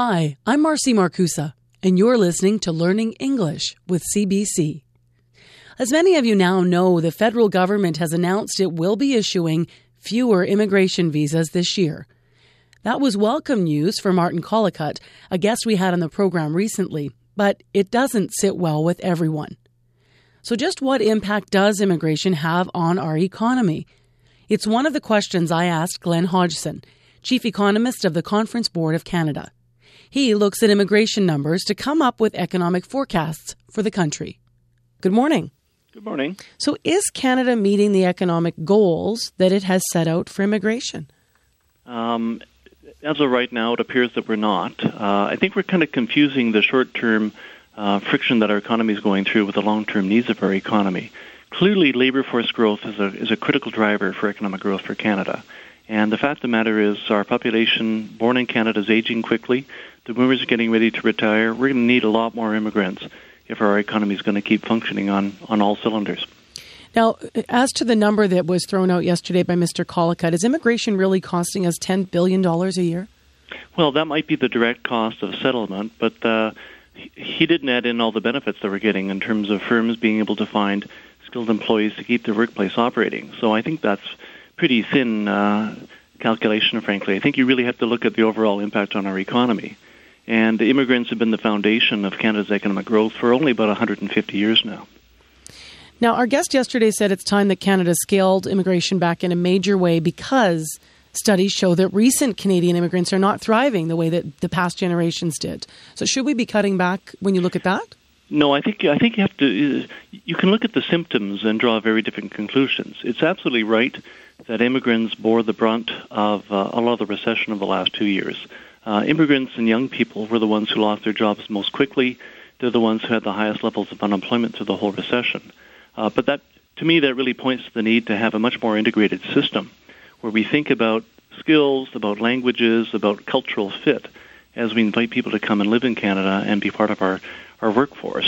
Hi, I'm Marcy Markusa, and you're listening to Learning English with CBC. As many of you now know, the federal government has announced it will be issuing fewer immigration visas this year. That was welcome news for Martin Collacott, a guest we had on the program recently, but it doesn't sit well with everyone. So, just what impact does immigration have on our economy? It's one of the questions I asked Glenn Hodgson, chief economist of the Conference Board of Canada. He looks at immigration numbers to come up with economic forecasts for the country. Good morning. Good morning. So, is Canada meeting the economic goals that it has set out for immigration? Um, as of right now, it appears that we're not. Uh, I think we're kind of confusing the short term uh, friction that our economy is going through with the long term needs of our economy. Clearly, labor force growth is a, is a critical driver for economic growth for Canada. And the fact of the matter is, our population born in Canada is aging quickly. The boomers are getting ready to retire. We're going to need a lot more immigrants if our economy is going to keep functioning on, on all cylinders. Now, as to the number that was thrown out yesterday by Mr. Collacott, is immigration really costing us $10 billion a year? Well, that might be the direct cost of settlement, but uh, he didn't add in all the benefits that we're getting in terms of firms being able to find skilled employees to keep their workplace operating. So I think that's pretty thin uh, calculation, frankly. I think you really have to look at the overall impact on our economy. And the immigrants have been the foundation of Canada's economic growth for only about 150 years now. Now, our guest yesterday said it's time that Canada scaled immigration back in a major way because studies show that recent Canadian immigrants are not thriving the way that the past generations did. So, should we be cutting back when you look at that? No, I think I think you have to. You can look at the symptoms and draw very different conclusions. It's absolutely right that immigrants bore the brunt of uh, a lot of the recession of the last two years. Uh, immigrants and young people were the ones who lost their jobs most quickly. They're the ones who had the highest levels of unemployment through the whole recession. Uh, but that, to me, that really points to the need to have a much more integrated system where we think about skills, about languages, about cultural fit as we invite people to come and live in Canada and be part of our, our workforce.